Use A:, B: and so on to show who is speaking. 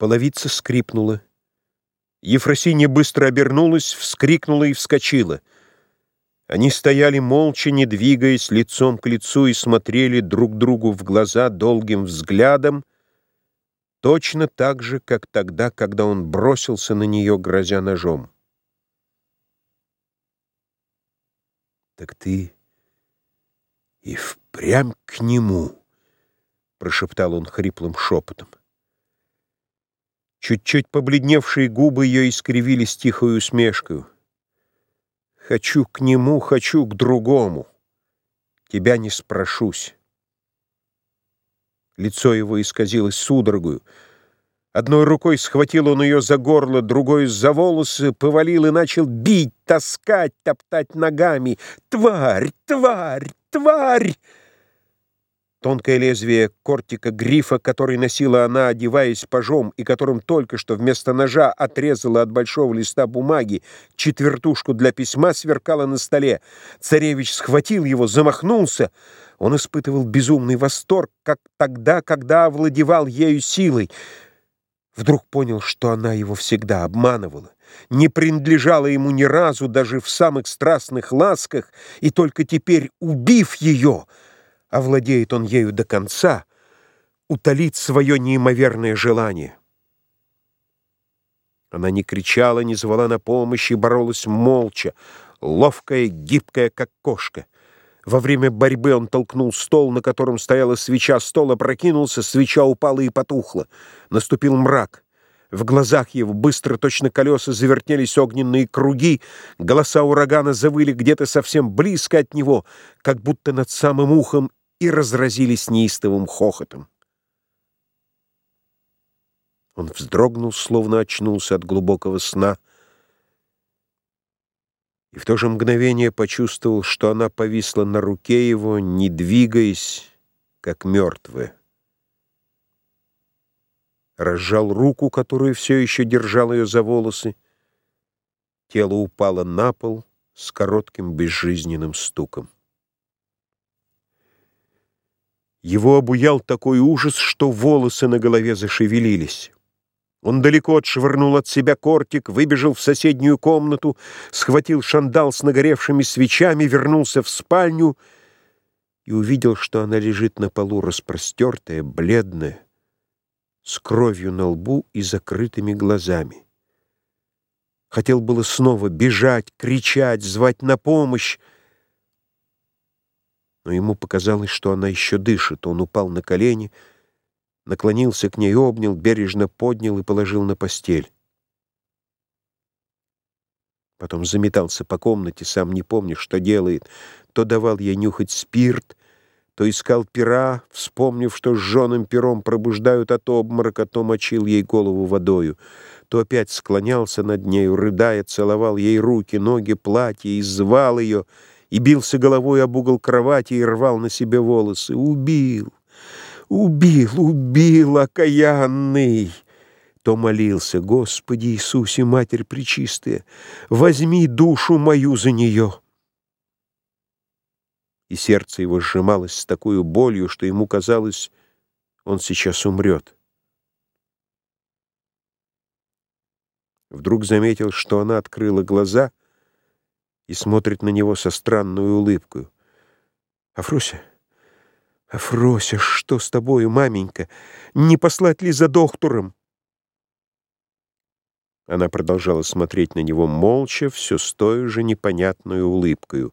A: Половица скрипнула. Ефросинья быстро обернулась, вскрикнула и вскочила. Они стояли молча, не двигаясь, лицом к лицу и смотрели друг другу в глаза долгим взглядом, точно так же, как тогда, когда он бросился на нее, грозя ножом. «Так ты и впрямь к нему!» — прошептал он хриплым шепотом. Чуть-чуть побледневшие губы ее искривились тихой усмешкой. «Хочу к нему, хочу к другому. Тебя не спрошусь». Лицо его исказилось судорогою. Одной рукой схватил он ее за горло, другой — за волосы, повалил и начал бить, таскать, топтать ногами. «Тварь! Тварь! Тварь!» Тонкое лезвие кортика грифа, который носила она, одеваясь пажом, и которым только что вместо ножа отрезала от большого листа бумаги четвертушку для письма, сверкало на столе. Царевич схватил его, замахнулся. Он испытывал безумный восторг, как тогда, когда овладевал ею силой. Вдруг понял, что она его всегда обманывала, не принадлежала ему ни разу, даже в самых страстных ласках, и только теперь, убив ее, — овладеет он ею до конца, утолит свое неимоверное желание. Она не кричала, не звала на помощь и боролась молча, ловкая, гибкая, как кошка. Во время борьбы он толкнул стол, на котором стояла свеча, стол опрокинулся, свеча упала и потухла. Наступил мрак. В глазах его быстро, точно колеса, завертелись огненные круги, голоса урагана завыли где-то совсем близко от него, как будто над самым ухом и разразились неистовым хохотом. Он вздрогнул, словно очнулся от глубокого сна, и в то же мгновение почувствовал, что она повисла на руке его, не двигаясь, как мертвая. Разжал руку, которую все еще держал ее за волосы. Тело упало на пол с коротким безжизненным стуком. Его обуял такой ужас, что волосы на голове зашевелились. Он далеко отшвырнул от себя кортик, выбежал в соседнюю комнату, схватил шандал с нагоревшими свечами, вернулся в спальню и увидел, что она лежит на полу распростертая, бледная, с кровью на лбу и закрытыми глазами. Хотел было снова бежать, кричать, звать на помощь, но ему показалось, что она еще дышит. Он упал на колени, наклонился к ней, обнял, бережно поднял и положил на постель. Потом заметался по комнате, сам не помня, что делает. То давал ей нюхать спирт, то искал пера, вспомнив, что с жженым пером пробуждают от обморока, то мочил ей голову водою, то опять склонялся над нею, рыдая, целовал ей руки, ноги, платье и звал ее — и бился головой об угол кровати и рвал на себе волосы. Убил, убил, убил, окаянный! То молился, Господи Иисусе, Матерь Пречистая, возьми душу мою за нее. И сердце его сжималось с такой болью, что ему казалось, он сейчас умрет. Вдруг заметил, что она открыла глаза — и смотрит на него со странной улыбкой. «Афрося, Афрося, что с тобою, маменька? Не послать ли за доктором?» Она продолжала смотреть на него молча, все с той же непонятной улыбкой.